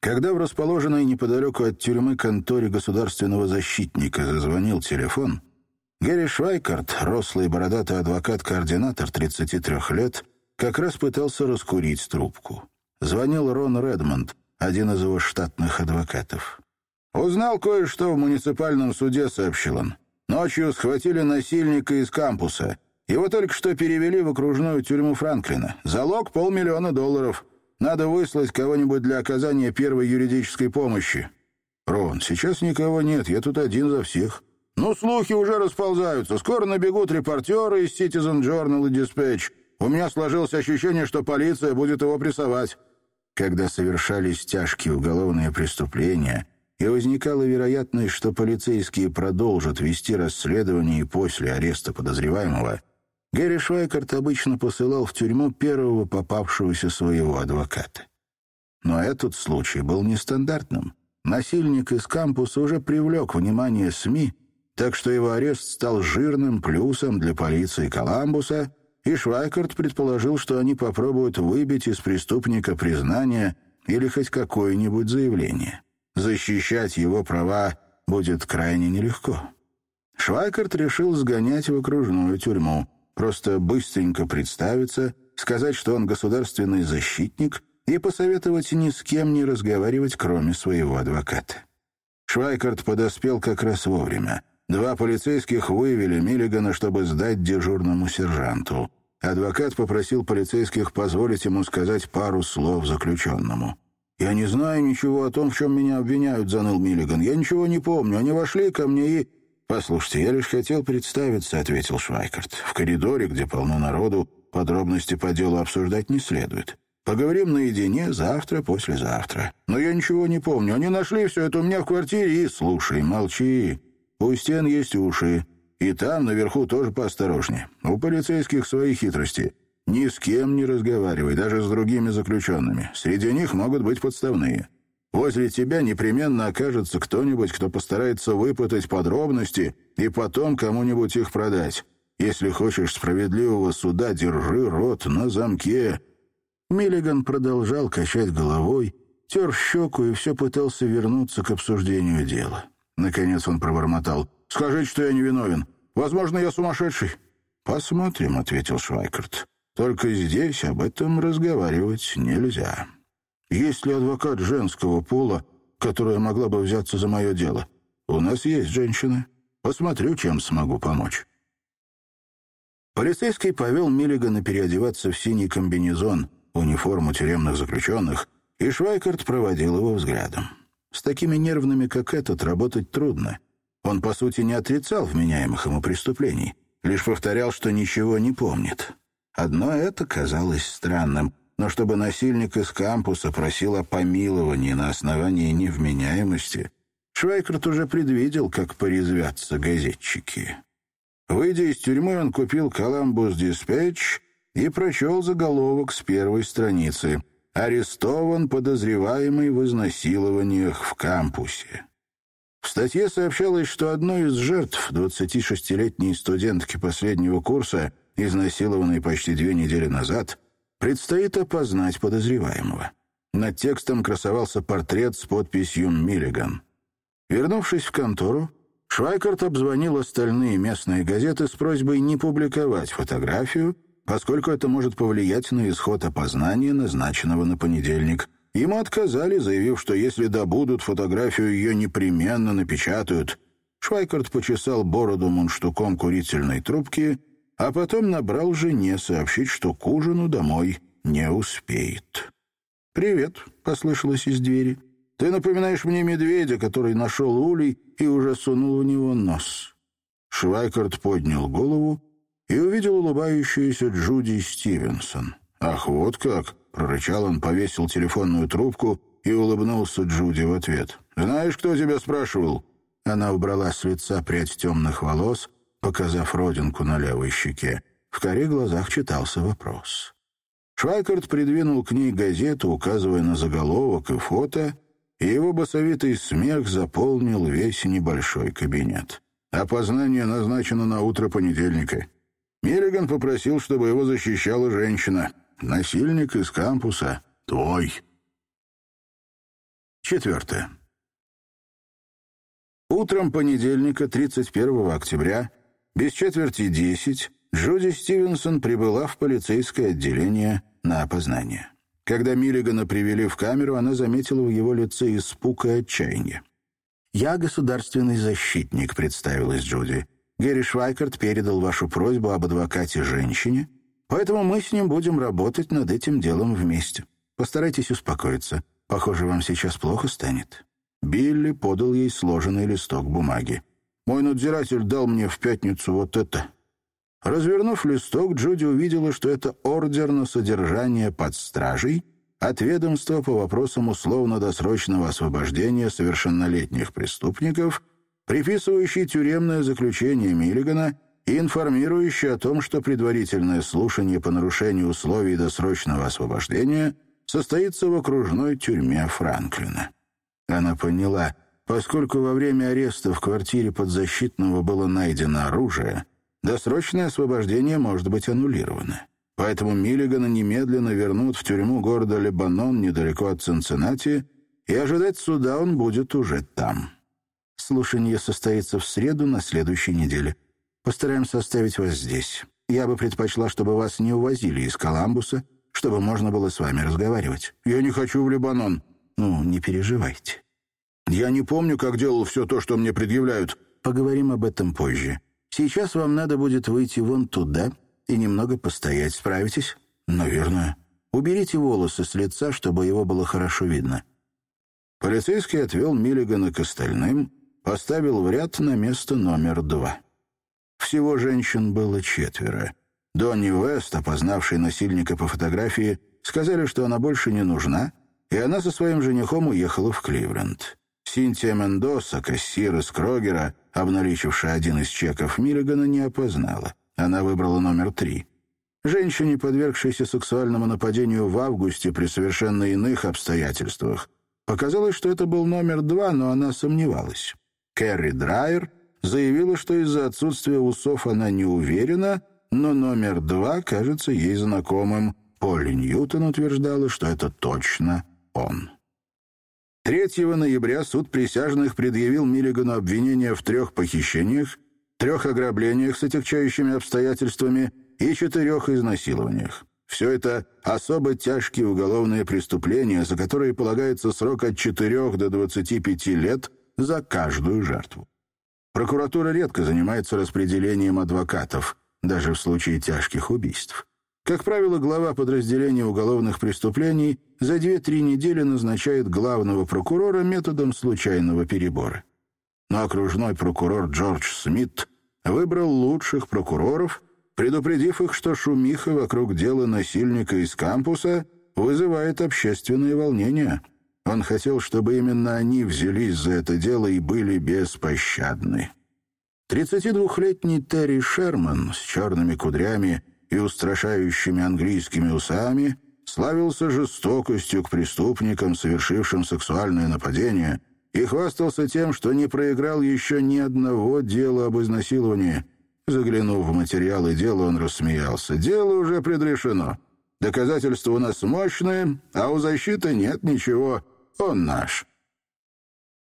Когда в расположенной неподалеку от тюрьмы конторе государственного защитника зазвонил телефон, Гэри Швайкарт, рослый бородатый адвокат-координатор 33 лет, как раз пытался раскурить трубку. Звонил Рон Редмонд, один из его штатных адвокатов. «Узнал кое-что в муниципальном суде», — сообщил он. «Ночью схватили насильника из кампуса. Его только что перевели в окружную тюрьму Франклина. Залог — полмиллиона долларов. Надо выслать кого-нибудь для оказания первой юридической помощи. Рон, сейчас никого нет, я тут один за всех. Ну, слухи уже расползаются. Скоро набегут репортеры из Citizen Journal и Dispatch. У меня сложилось ощущение, что полиция будет его прессовать. Когда совершались тяжкие уголовные преступления, и возникала вероятность, что полицейские продолжат вести расследование и после ареста подозреваемого, Гэри Швайкарт обычно посылал в тюрьму первого попавшегося своего адвоката. Но этот случай был нестандартным. Насильник из кампуса уже привлек внимание СМИ, так что его арест стал жирным плюсом для полиции Коламбуса, и Швайкарт предположил, что они попробуют выбить из преступника признание или хоть какое-нибудь заявление. Защищать его права будет крайне нелегко. Швайкарт решил сгонять в окружную тюрьму — Просто быстренько представиться, сказать, что он государственный защитник, и посоветовать ни с кем не разговаривать, кроме своего адвоката. Швайкарт подоспел как раз вовремя. Два полицейских вывели Миллигана, чтобы сдать дежурному сержанту. Адвокат попросил полицейских позволить ему сказать пару слов заключенному. «Я не знаю ничего о том, в чем меня обвиняют», — заныл Миллиган. «Я ничего не помню. Они вошли ко мне и...» «Послушайте, я лишь хотел представиться», — ответил Швайкарт. «В коридоре, где полно народу, подробности по делу обсуждать не следует. Поговорим наедине завтра, послезавтра. Но я ничего не помню. Они нашли все это у меня в квартире и... Слушай, молчи. У стен есть уши. И там, наверху, тоже поосторожнее. У полицейских свои хитрости. Ни с кем не разговаривай, даже с другими заключенными. Среди них могут быть подставные. Возле тебя непременно окажется кто-нибудь, кто постарается выпытать подробности и потом кому-нибудь их продать. Если хочешь справедливого суда, держи рот на замке». Миллиган продолжал качать головой, тер щеку и все пытался вернуться к обсуждению дела. Наконец он пробормотал. «Скажите, что я невиновен. Возможно, я сумасшедший». «Посмотрим», — ответил Швайкарт. «Только здесь об этом разговаривать нельзя. Есть ли адвокат женского пола, которая могла бы взяться за мое дело? У нас есть женщины. Посмотрю, чем смогу помочь». Полицейский повел Миллигана переодеваться в синий комбинезон, униформу тюремных заключенных, и Швайкарт проводил его взглядом. С такими нервными, как этот, работать трудно. Он, по сути, не отрицал вменяемых ему преступлений, лишь повторял, что ничего не помнит. Одно это казалось странным, но чтобы насильник из кампуса просил о помиловании на основании невменяемости, Швайкарт уже предвидел, как порезвятся газетчики. Выйдя из тюрьмы, он купил «Коламбус Диспетч» и прочел заголовок с первой страницы «Арестован подозреваемый в изнасилованиях в кампусе». В статье сообщалось, что одной из жертв, 26-летней студентки последнего курса, изнасилованной почти две недели назад, предстоит опознать подозреваемого. Над текстом красовался портрет с подписью «Миллиган». Вернувшись в контору, Швайкарт обзвонил остальные местные газеты с просьбой не публиковать фотографию, поскольку это может повлиять на исход опознания, назначенного на понедельник. Ему отказали, заявив, что если добудут фотографию, ее непременно напечатают. Швайкарт почесал бороду мундштуком курительной трубки, а потом набрал жене сообщить, что к ужину домой не успеет. «Привет», — послышалось из двери. Ты напоминаешь мне медведя, который нашел улей и уже сунул в него нос». Швайкарт поднял голову и увидел улыбающуюся Джуди Стивенсон. «Ах, вот как!» — прорычал он, повесил телефонную трубку и улыбнулся Джуди в ответ. «Знаешь, кто тебя спрашивал?» Она убрала с лица прядь темных волос, показав родинку на левой щеке. В коре глазах читался вопрос. Швайкарт придвинул к ней газету, указывая на заголовок и фото, и его басовитый смех заполнил весь небольшой кабинет. Опознание назначено на утро понедельника. Миллиган попросил, чтобы его защищала женщина. Насильник из кампуса. Твой. Четвертое. Утром понедельника, 31 октября, без четверти десять, Джуди Стивенсон прибыла в полицейское отделение на опознание. Когда Миллигана привели в камеру, она заметила в его лице испуг и отчаяние. «Я государственный защитник», — представилась Джуди. «Герри Швайкарт передал вашу просьбу об адвокате-женщине, поэтому мы с ним будем работать над этим делом вместе. Постарайтесь успокоиться. Похоже, вам сейчас плохо станет». Билли подал ей сложенный листок бумаги. «Мой надзиратель дал мне в пятницу вот это». Развернув листок, Джуди увидела, что это ордер на содержание под стражей от ведомства по вопросам условно-досрочного освобождения совершеннолетних преступников, приписывающий тюремное заключение Миллигана и информирующий о том, что предварительное слушание по нарушению условий досрочного освобождения состоится в окружной тюрьме Франклина. Она поняла, поскольку во время ареста в квартире подзащитного было найдено оружие — досрочное освобождение может быть аннулировано. Поэтому Миллигана немедленно вернут в тюрьму города Лебанон недалеко от Цинциннати, и ожидать суда он будет уже там. Слушание состоится в среду на следующей неделе. Постараемся оставить вас здесь. Я бы предпочла, чтобы вас не увозили из Коламбуса, чтобы можно было с вами разговаривать. Я не хочу в Лебанон. Ну, не переживайте. Я не помню, как делал все то, что мне предъявляют. Поговорим об этом позже. Сейчас вам надо будет выйти вон туда и немного постоять. Справитесь? Наверное. Уберите волосы с лица, чтобы его было хорошо видно. Полицейский отвел Миллигана к остальным, поставил в ряд на место номер два. Всего женщин было четверо. Донни Вест, опознавший насильника по фотографии, сказали, что она больше не нужна, и она со своим женихом уехала в Кливленд. Синтия Мендоса, кассир из Крогера, обналичившая один из чеков Миллигана, не опознала. Она выбрала номер три. Женщине, подвергшейся сексуальному нападению в августе при совершенно иных обстоятельствах, показалось, что это был номер два, но она сомневалась. Кэрри Драйер заявила, что из-за отсутствия усов она не уверена, но номер два кажется ей знакомым. Полли Ньютон утверждала, что это точно он. 3 ноября суд присяжных предъявил Миллигану обвинения в трех похищениях, трех ограблениях с отягчающими обстоятельствами и четырех изнасилованиях. Все это особо тяжкие уголовные преступления, за которые полагается срок от 4 до 25 лет за каждую жертву. Прокуратура редко занимается распределением адвокатов, даже в случае тяжких убийств. Как правило, глава подразделения уголовных преступлений за 2-3 недели назначает главного прокурора методом случайного перебора. Но окружной прокурор Джордж Смит выбрал лучших прокуроров, предупредив их, что шумиха вокруг дела насильника из кампуса вызывает общественные волнения. Он хотел, чтобы именно они взялись за это дело и были беспощадны. 32-летний Терри Шерман с черными кудрями и устрашающими английскими усами славился жестокостью к преступникам, совершившим сексуальное нападение, и хвастался тем, что не проиграл еще ни одного дела об изнасиловании. Заглянув в материалы дела, он рассмеялся. «Дело уже предрешено. Доказательства у нас мощные, а у защиты нет ничего. Он наш».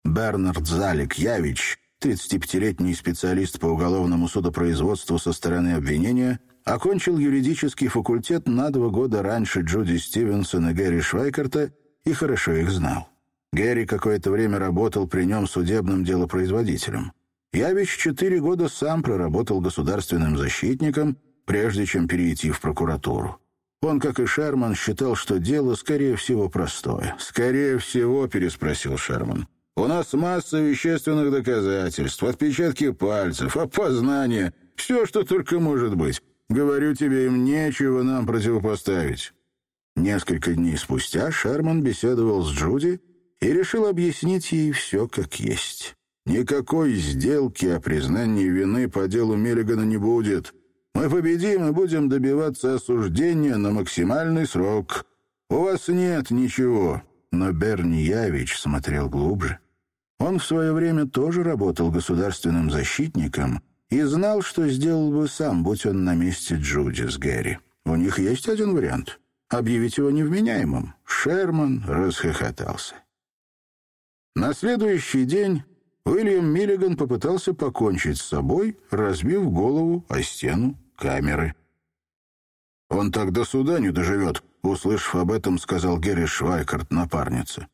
Бернард Залик Явич, 35-летний специалист по уголовному судопроизводству со стороны обвинения, окончил юридический факультет на два года раньше Джуди Стивенсон и Гэри Швайкарта и хорошо их знал. Гэри какое-то время работал при нем судебным делопроизводителем. Явич четыре года сам проработал государственным защитником, прежде чем перейти в прокуратуру. Он, как и Шерман, считал, что дело, скорее всего, простое. «Скорее всего», — переспросил Шерман. «У нас масса вещественных доказательств, отпечатки пальцев, опознания, все, что только может быть. Говорю тебе, им нечего нам противопоставить». Несколько дней спустя Шерман беседовал с Джуди и решил объяснить ей все как есть. «Никакой сделки о признании вины по делу Миллигана не будет. Мы победим и будем добиваться осуждения на максимальный срок. У вас нет ничего». Но Берни Явич смотрел глубже. Он в свое время тоже работал государственным защитником — и знал, что сделал бы сам, будь он на месте Джуди с Гэри. У них есть один вариант — объявить его невменяемым. Шерман расхохотался. На следующий день Уильям Миллиган попытался покончить с собой, разбив голову о стену камеры. «Он так до суда не доживет», — услышав об этом, сказал Герри Швайкарт напарнице.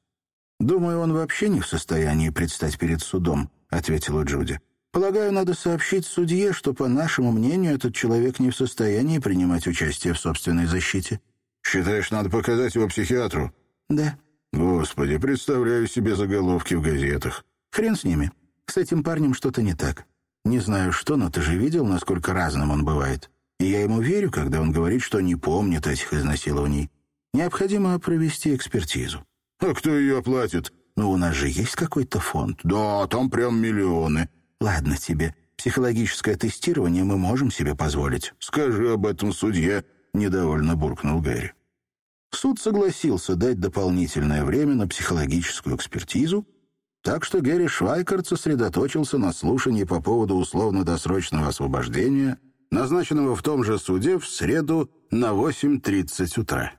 «Думаю, он вообще не в состоянии предстать перед судом», — ответила Джуди. Полагаю, надо сообщить судье, что, по нашему мнению, этот человек не в состоянии принимать участие в собственной защите». «Считаешь, надо показать его психиатру?» «Да». «Господи, представляю себе заголовки в газетах». «Хрен с ними. С этим парнем что-то не так. Не знаю что, но ты же видел, насколько разным он бывает. И я ему верю, когда он говорит, что не помнит этих изнасилований. Необходимо провести экспертизу». «А кто ее оплатит?» «Ну, у нас же есть какой-то фонд». «Да, там прям миллионы». «Ладно тебе. Психологическое тестирование мы можем себе позволить». «Скажи об этом судье», — недовольно буркнул Гэри. Суд согласился дать дополнительное время на психологическую экспертизу, так что Гэри Швайкарт сосредоточился на слушании по поводу условно-досрочного освобождения, назначенного в том же суде в среду на 8.30 утра.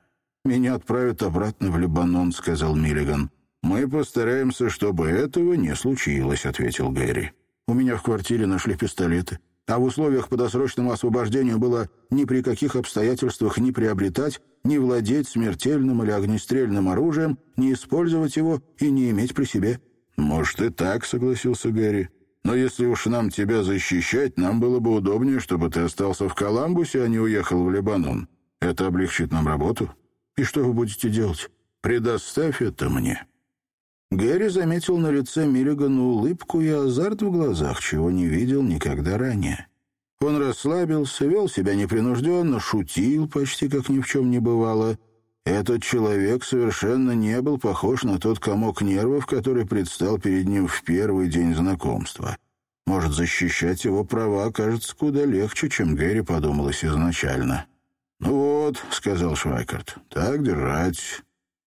«Меня отправят обратно в Лебанон», — сказал Миллиган. «Мы постараемся, чтобы этого не случилось», — ответил Гэри. У меня в квартире нашли пистолеты. А в условиях по досрочному освобождению было ни при каких обстоятельствах не приобретать, не владеть смертельным или огнестрельным оружием, не использовать его и не иметь при себе. «Может, и так», — согласился Гэри. «Но если уж нам тебя защищать, нам было бы удобнее, чтобы ты остался в Коламбусе, а не уехал в Лебанон. Это облегчит нам работу. И что вы будете делать? Предоставь это мне». Гэри заметил на лице Миллигана улыбку и азарт в глазах, чего не видел никогда ранее. Он расслабился, вел себя непринужденно, шутил почти как ни в чем не бывало. Этот человек совершенно не был похож на тот комок нервов, который предстал перед ним в первый день знакомства. Может, защищать его права кажется куда легче, чем Гэри подумалось изначально. «Ну вот», — сказал Швайкарт, — «так держать».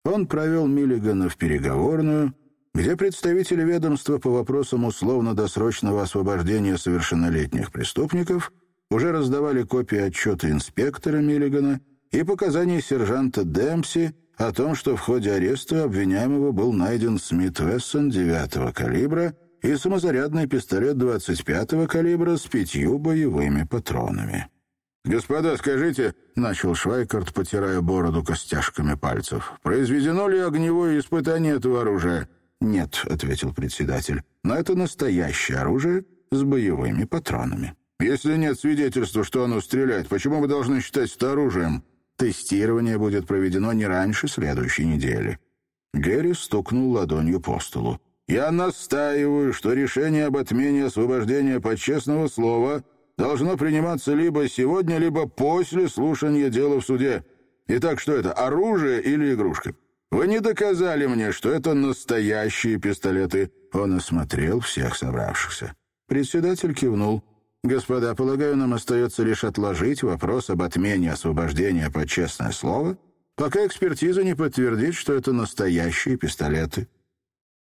Он провел Миллигана в переговорную, где представители ведомства по вопросам условно-досрочного освобождения совершеннолетних преступников уже раздавали копии отчета инспектора Миллигана и показания сержанта Демпси о том, что в ходе ареста обвиняемого был найден Смит Вессон 9 калибра и самозарядный пистолет 25 калибра с пятью боевыми патронами. «Господа, скажите», — начал Швайкарт, потирая бороду костяшками пальцев, «произведено ли огневое испытание этого оружия?» «Нет», — ответил председатель, «но это настоящее оружие с боевыми патронами». «Если нет свидетельства, что оно стреляет, почему вы должны считать это оружием?» «Тестирование будет проведено не раньше следующей недели». Гэри стукнул ладонью по столу. «Я настаиваю, что решение об отмене освобождения под честного слова должно приниматься либо сегодня, либо после слушания дела в суде. Итак, что это, оружие или игрушка? Вы не доказали мне, что это настоящие пистолеты». Он осмотрел всех собравшихся. Председатель кивнул. «Господа, полагаю, нам остается лишь отложить вопрос об отмене освобождения под честное слово, пока экспертиза не подтвердит, что это настоящие пистолеты».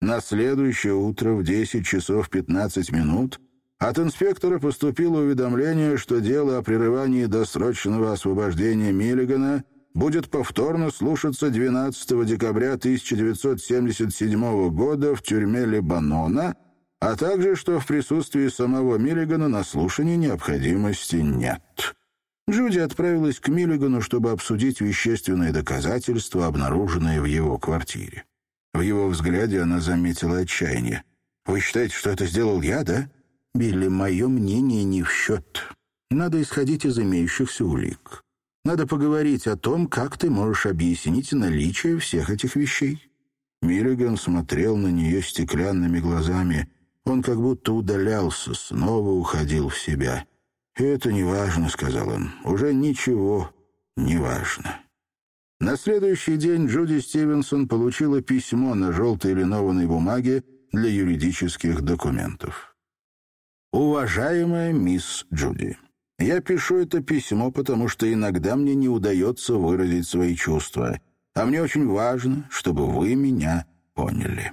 На следующее утро в 10 часов 15 минут от инспектора поступило уведомление, что дело о прерывании досрочного освобождения Миллигана будет повторно слушаться 12 декабря 1977 года в тюрьме Лебанона, а также, что в присутствии самого Миллигана на слушании необходимости нет. Джуди отправилась к Миллигану, чтобы обсудить вещественные доказательства, обнаруженные в его квартире. В его взгляде она заметила отчаяние. «Вы считаете, что это сделал я, да?» Билли, мое мнение не в счет. Надо исходить из имеющихся улик. Надо поговорить о том, как ты можешь объяснить наличие всех этих вещей». Миллиган смотрел на нее стеклянными глазами. Он как будто удалялся, снова уходил в себя. «Это не важно», — сказал он. «Уже ничего не важно». На следующий день Джуди Стивенсон получила письмо на желтой линованной бумаге для юридических документов. «Уважаемая мисс Джуди, я пишу это письмо, потому что иногда мне не удается выразить свои чувства, а мне очень важно, чтобы вы меня поняли.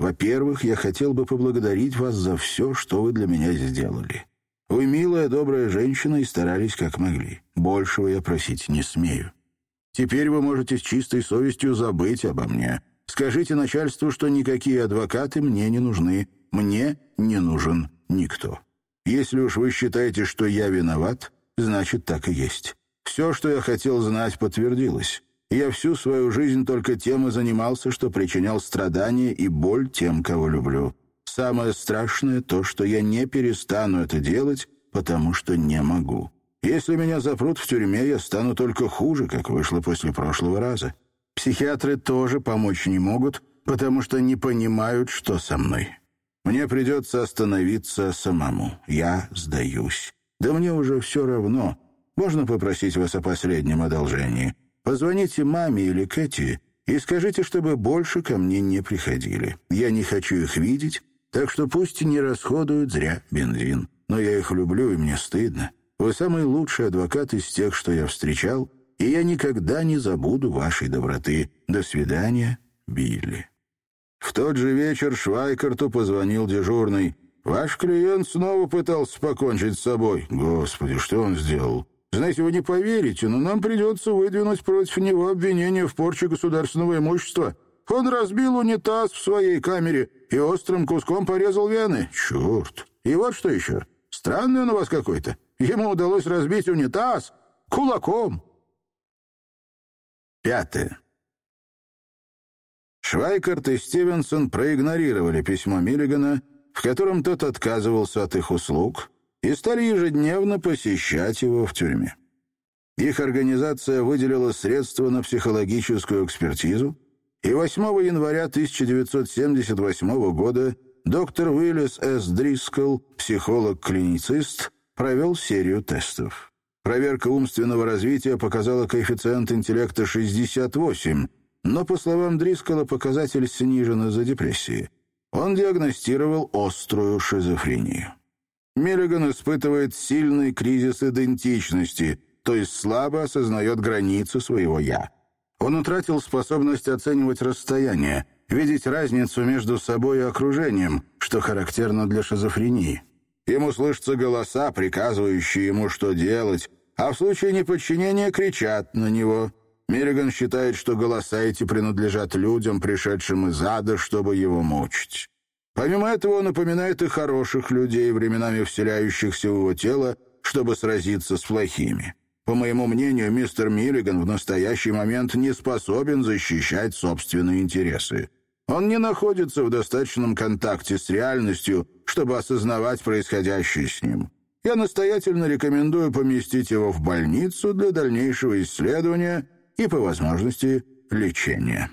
Во-первых, я хотел бы поблагодарить вас за все, что вы для меня сделали. Вы милая, добрая женщина и старались как могли. Большего я просить не смею. Теперь вы можете с чистой совестью забыть обо мне. Скажите начальству, что никакие адвокаты мне не нужны. Мне не нужен никто. Если уж вы считаете, что я виноват, значит, так и есть. Все, что я хотел знать, подтвердилось. Я всю свою жизнь только тем и занимался, что причинял страдания и боль тем, кого люблю. Самое страшное то, что я не перестану это делать, потому что не могу. Если меня запрут в тюрьме, я стану только хуже, как вышло после прошлого раза. Психиатры тоже помочь не могут, потому что не понимают, что со мной. Мне придется остановиться самому. Я сдаюсь. Да мне уже все равно. Можно попросить вас о последнем одолжении? Позвоните маме или Кэти и скажите, чтобы больше ко мне не приходили. Я не хочу их видеть, так что пусть не расходуют зря бензин. Но я их люблю, и мне стыдно. Вы самый лучший адвокат из тех, что я встречал, и я никогда не забуду вашей доброты. До свидания, Билли. В тот же вечер Швайкарту позвонил дежурный. «Ваш клиент снова пытался покончить с собой». «Господи, что он сделал?» «Знаете, вы не поверите, но нам придется выдвинуть против него обвинение в порче государственного имущества. Он разбил унитаз в своей камере и острым куском порезал вены. Черт! И вот что еще. Странный он у вас какой-то. Ему удалось разбить унитаз кулаком». Пятое. Швайкарт и Стивенсон проигнорировали письмо Миллигана, в котором тот отказывался от их услуг, и стали ежедневно посещать его в тюрьме. Их организация выделила средства на психологическую экспертизу, и 8 января 1978 года доктор Уиллис С. Дрискл, психолог-клиницист, провел серию тестов. Проверка умственного развития показала коэффициент интеллекта 68, но, по словам Дрискала, показатель снижен из-за депрессии. Он диагностировал острую шизофрению. Миллиган испытывает сильный кризис идентичности, то есть слабо осознает границы своего «я». Он утратил способность оценивать расстояние, видеть разницу между собой и окружением, что характерно для шизофрении. Ему слышатся голоса, приказывающие ему, что делать, а в случае неподчинения кричат на него. Миллиган считает, что голоса эти принадлежат людям, пришедшим из ада, чтобы его мучить. Помимо этого, он напоминает и хороших людей, временами вселяющихся в его тело, чтобы сразиться с плохими. По моему мнению, мистер Миллиган в настоящий момент не способен защищать собственные интересы. Он не находится в достаточном контакте с реальностью, чтобы осознавать происходящее с ним. Я настоятельно рекомендую поместить его в больницу для дальнейшего исследования и, по возможности, лечения.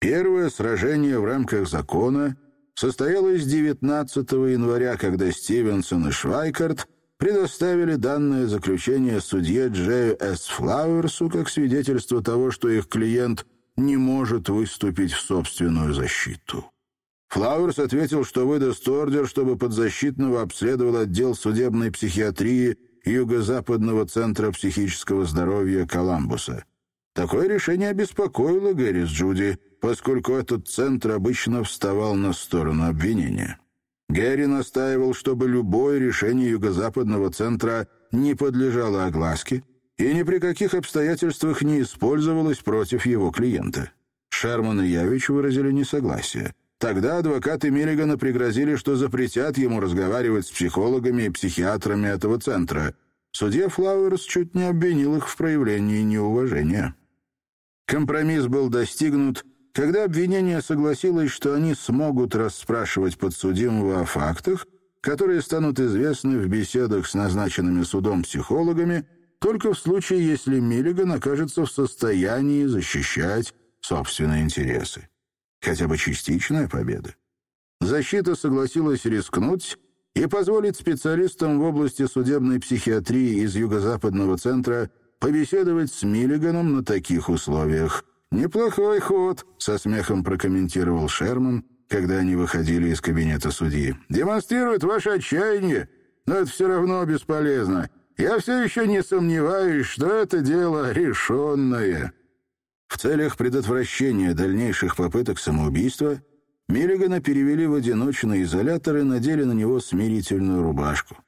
Первое сражение в рамках закона состоялось 19 января, когда Стивенсон и Швайкарт предоставили данное заключение судье Джею С. Флауэрсу как свидетельство того, что их клиент не может выступить в собственную защиту. Флауэрс ответил, что выдаст ордер, чтобы подзащитного обследовал отдел судебной психиатрии Юго-Западного центра психического здоровья Коламбуса. Такое решение обеспокоило Гэри с Джуди, поскольку этот центр обычно вставал на сторону обвинения. Гэри настаивал, чтобы любое решение Юго-Западного центра не подлежало огласке, и ни при каких обстоятельствах не использовалось против его клиента. Шерман и Явич выразили несогласие. Тогда адвокаты Миллигана пригрозили, что запретят ему разговаривать с психологами и психиатрами этого центра. Судья Флауэрс чуть не обвинил их в проявлении неуважения. Компромисс был достигнут, когда обвинение согласилось, что они смогут расспрашивать подсудимого о фактах, которые станут известны в беседах с назначенными судом психологами только в случае, если Миллиган окажется в состоянии защищать собственные интересы. Хотя бы частичная победа. Защита согласилась рискнуть и позволить специалистам в области судебной психиатрии из Юго-Западного центра побеседовать с Миллиганом на таких условиях. «Неплохой ход», — со смехом прокомментировал Шерман, когда они выходили из кабинета судьи. «Демонстрирует ваше отчаяние, но это все равно бесполезно. Я все еще не сомневаюсь, что это дело решенное». В целях предотвращения дальнейших попыток самоубийства Миллигана перевели в одиночный изолятор и надели на него смирительную рубашку.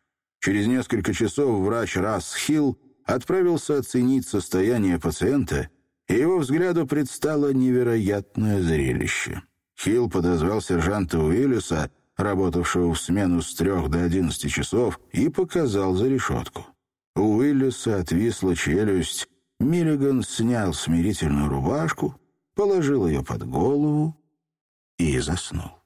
Через несколько часов врач Расс Хилл отправился оценить состояние пациента, и его взгляду предстало невероятное зрелище. Хилл подозвал сержанта Уиллиса, работавшего в смену с трех до одиннадцати часов, и показал за решетку. У Уиллиса отвисла челюсть. Миллиган снял смирительную рубашку, положил ее под голову и заснул.